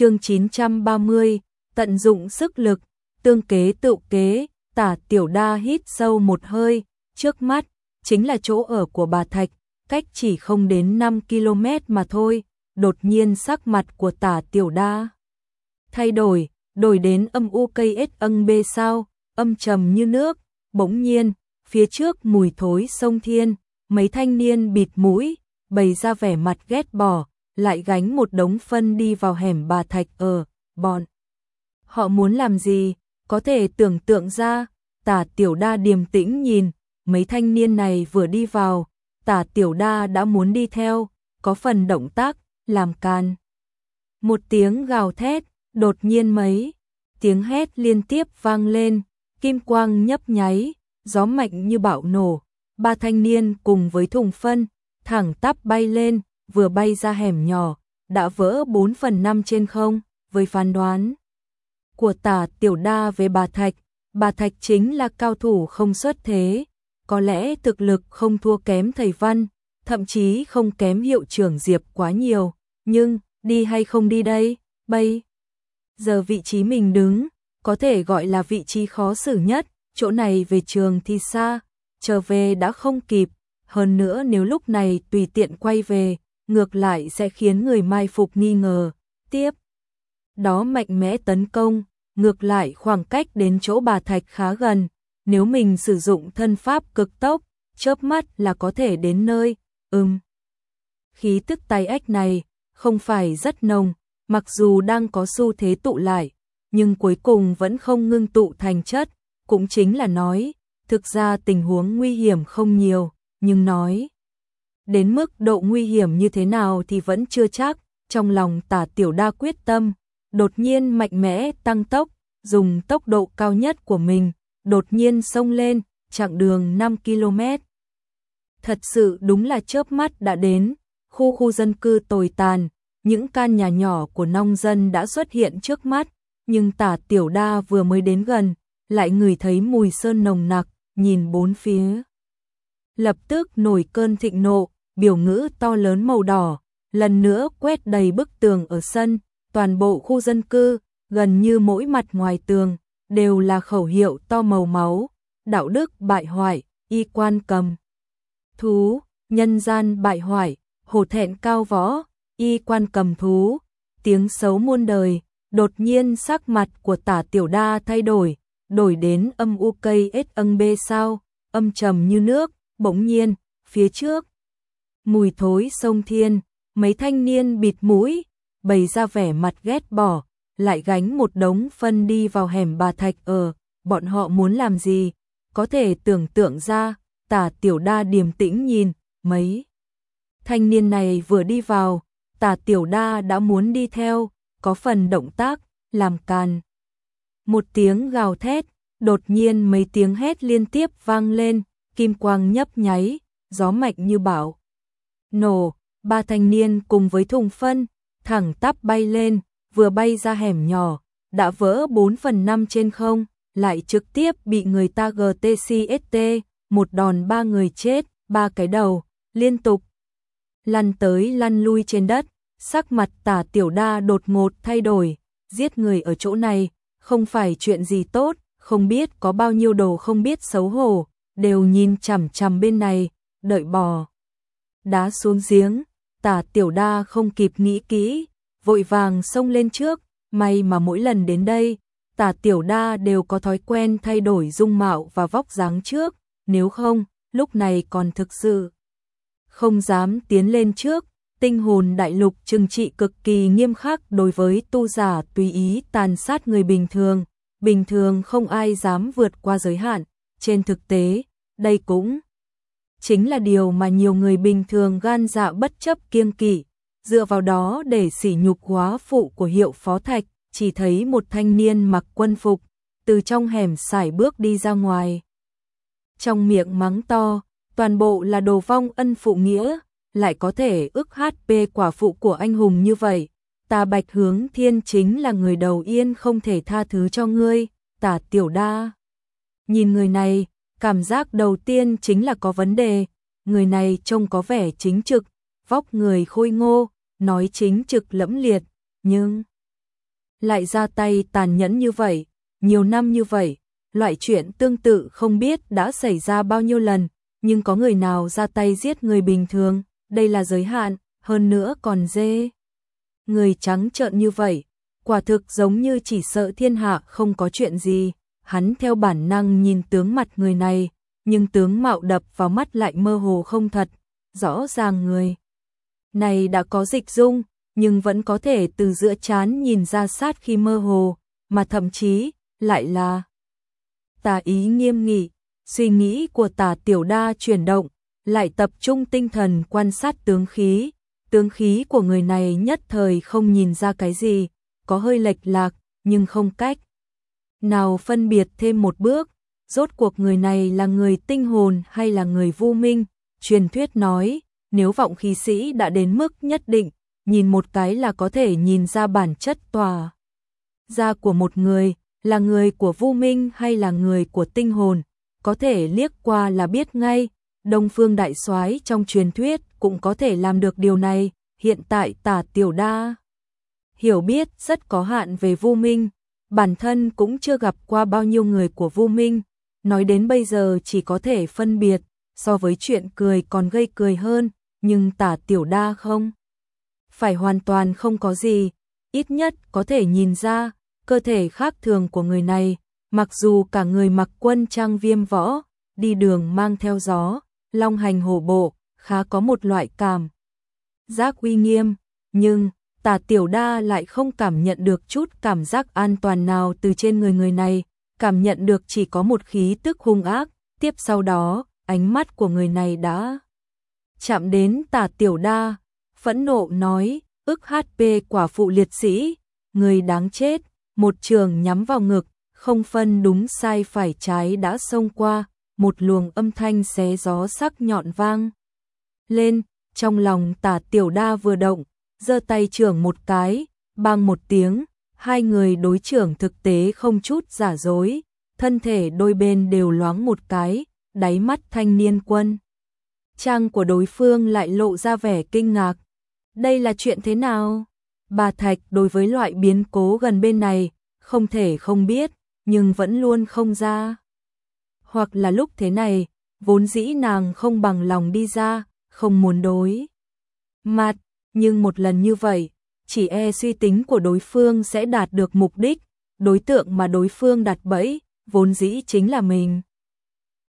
chương 930, tận dụng sức lực, tương kế tự kế, tả tiểu đa hít sâu một hơi, trước mắt, chính là chỗ ở của bà Thạch, cách chỉ không đến 5 km mà thôi, đột nhiên sắc mặt của tả tiểu đa. Thay đổi, đổi đến âm u cây ết âng bê sao, âm trầm như nước, bỗng nhiên, phía trước mùi thối sông thiên, mấy thanh niên bịt mũi, bày ra vẻ mặt ghét bỏ, lại gánh một đống phân đi vào hẻm bà Thạch ở, bọn. Họ muốn làm gì, có thể tưởng tượng ra, tả tiểu đa điềm tĩnh nhìn, mấy thanh niên này vừa đi vào, tả tiểu đa đã muốn đi theo, có phần động tác, làm can. Một tiếng gào thét, đột nhiên mấy, tiếng hét liên tiếp vang lên, kim quang nhấp nháy, gió mạnh như bão nổ, ba thanh niên cùng với thùng phân, thẳng tắp bay lên, vừa bay ra hẻm nhỏ, đã vỡ 4 phần 5 trên không, với phán đoán của tả tiểu đa về bà Thạch, bà Thạch chính là cao thủ không xuất thế, có lẽ thực lực không thua kém thầy Văn, thậm chí không kém hiệu trưởng Diệp quá nhiều, nhưng đi hay không đi đây, bây giờ vị trí mình đứng, có thể gọi là vị trí khó xử nhất, chỗ này về trường thì xa, trở về đã không kịp, hơn nữa nếu lúc này tùy tiện quay về, ngược lại sẽ khiến người mai phục nghi ngờ. Tiếp, đó mạnh mẽ tấn công, ngược lại khoảng cách đến chỗ bà Thạch khá gần, nếu mình sử dụng thân pháp cực tốc, chớp mắt là có thể đến nơi, ừm. Khí tức tay ếch này không phải rất nồng, mặc dù đang có xu thế tụ lại, nhưng cuối cùng vẫn không ngưng tụ thành chất, cũng chính là nói, thực ra tình huống nguy hiểm không nhiều, nhưng nói đến mức độ nguy hiểm như thế nào thì vẫn chưa chắc, trong lòng tả tiểu đa quyết tâm, đột nhiên mạnh mẽ tăng tốc, dùng tốc độ cao nhất của mình, đột nhiên xông lên, chặng đường 5 km. Thật sự đúng là chớp mắt đã đến, khu khu dân cư tồi tàn, những căn nhà nhỏ của nông dân đã xuất hiện trước mắt, nhưng tả tiểu đa vừa mới đến gần, lại ngửi thấy mùi sơn nồng nặc, nhìn bốn phía. Lập tức nổi cơn thịnh nộ, biểu ngữ to lớn màu đỏ, lần nữa quét đầy bức tường ở sân, toàn bộ khu dân cư, gần như mỗi mặt ngoài tường, đều là khẩu hiệu to màu máu, đạo đức bại hoại, y quan cầm. Thú, nhân gian bại hoại, hổ thẹn cao võ, y quan cầm thú, tiếng xấu muôn đời, đột nhiên sắc mặt của tả tiểu đa thay đổi, đổi đến âm u cây ết âng bê sao, âm trầm như nước, bỗng nhiên, phía trước. Mùi thối sông thiên, mấy thanh niên bịt mũi, bày ra vẻ mặt ghét bỏ, lại gánh một đống phân đi vào hẻm bà Thạch ở, bọn họ muốn làm gì, có thể tưởng tượng ra, tả tiểu đa điềm tĩnh nhìn, mấy. Thanh niên này vừa đi vào, tả tiểu đa đã muốn đi theo, có phần động tác, làm càn Một tiếng gào thét, đột nhiên mấy tiếng hét liên tiếp vang lên, kim quang nhấp nháy, gió mạnh như bão. Nổ, ba thanh niên cùng với thùng phân, thẳng tắp bay lên, vừa bay ra hẻm nhỏ, đã vỡ 4 phần 5 trên không, lại trực tiếp bị người ta GTCST, một đòn ba người chết, ba cái đầu, liên tục. Lăn tới lăn lui trên đất, sắc mặt tả tiểu đa đột ngột thay đổi, giết người ở chỗ này, không phải chuyện gì tốt, không biết có bao nhiêu đồ không biết xấu hổ, đều nhìn chằm chằm bên này, đợi bò. Đá xuống giếng, tả tiểu đa không kịp nghĩ kỹ, vội vàng xông lên trước, may mà mỗi lần đến đây, tả tiểu đa đều có thói quen thay đổi dung mạo và vóc dáng trước, nếu không, lúc này còn thực sự không dám tiến lên trước. Tinh hồn đại lục trừng trị cực kỳ nghiêm khắc đối với tu giả tùy ý tàn sát người bình thường, bình thường không ai dám vượt qua giới hạn, trên thực tế, đây cũng chính là điều mà nhiều người bình thường gan dạ bất chấp kiêng kỵ, dựa vào đó để sỉ nhục hóa phụ của hiệu phó thạch, chỉ thấy một thanh niên mặc quân phục, từ trong hẻm xài bước đi ra ngoài. Trong miệng mắng to, toàn bộ là đồ vong ân phụ nghĩa, lại có thể ức HP quả phụ của anh hùng như vậy. Ta bạch hướng thiên chính là người đầu yên không thể tha thứ cho ngươi, tả tiểu đa. Nhìn người này, cảm giác đầu tiên chính là có vấn đề, người này trông có vẻ chính trực, vóc người khôi ngô, nói chính trực lẫm liệt, nhưng lại ra tay tàn nhẫn như vậy, nhiều năm như vậy, loại chuyện tương tự không biết đã xảy ra bao nhiêu lần, nhưng có người nào ra tay giết người bình thường, đây là giới hạn, hơn nữa còn dê. Người trắng trợn như vậy, quả thực giống như chỉ sợ thiên hạ không có chuyện gì, hắn theo bản năng nhìn tướng mặt người này, nhưng tướng mạo đập vào mắt lại mơ hồ không thật, rõ ràng người này đã có dịch dung, nhưng vẫn có thể từ giữa chán nhìn ra sát khi mơ hồ, mà thậm chí lại là tà ý nghiêm nghị, suy nghĩ của tà tiểu đa chuyển động, lại tập trung tinh thần quan sát tướng khí, tướng khí của người này nhất thời không nhìn ra cái gì, có hơi lệch lạc, nhưng không cách. Nào phân biệt thêm một bước, rốt cuộc người này là người tinh hồn hay là người vô minh, truyền thuyết nói, nếu vọng khí sĩ đã đến mức nhất định, nhìn một cái là có thể nhìn ra bản chất tòa. gia của một người, là người của vô minh hay là người của tinh hồn, có thể liếc qua là biết ngay, Đông Phương Đại soái trong truyền thuyết cũng có thể làm được điều này, hiện tại tả tiểu đa. Hiểu biết rất có hạn về vô minh, bản thân cũng chưa gặp qua bao nhiêu người của Vu minh, nói đến bây giờ chỉ có thể phân biệt, so với chuyện cười còn gây cười hơn, nhưng tả tiểu đa không. Phải hoàn toàn không có gì, ít nhất có thể nhìn ra, cơ thể khác thường của người này, mặc dù cả người mặc quân trang viêm võ, đi đường mang theo gió, long hành hổ bộ, khá có một loại cảm. Giác uy nghiêm, nhưng tà tiểu đa lại không cảm nhận được chút cảm giác an toàn nào từ trên người người này, cảm nhận được chỉ có một khí tức hung ác, tiếp sau đó, ánh mắt của người này đã chạm đến tà tiểu đa, phẫn nộ nói, ức HP quả phụ liệt sĩ, người đáng chết, một trường nhắm vào ngực, không phân đúng sai phải trái đã xông qua, một luồng âm thanh xé gió sắc nhọn vang. Lên, trong lòng tả tiểu đa vừa động, giơ tay trưởng một cái, bang một tiếng, hai người đối trưởng thực tế không chút giả dối, thân thể đôi bên đều loáng một cái, đáy mắt thanh niên quân. Trang của đối phương lại lộ ra vẻ kinh ngạc. Đây là chuyện thế nào? Bà Thạch đối với loại biến cố gần bên này, không thể không biết, nhưng vẫn luôn không ra. Hoặc là lúc thế này, vốn dĩ nàng không bằng lòng đi ra, không muốn đối. Mặt, nhưng một lần như vậy, chỉ e suy tính của đối phương sẽ đạt được mục đích, đối tượng mà đối phương đặt bẫy, vốn dĩ chính là mình.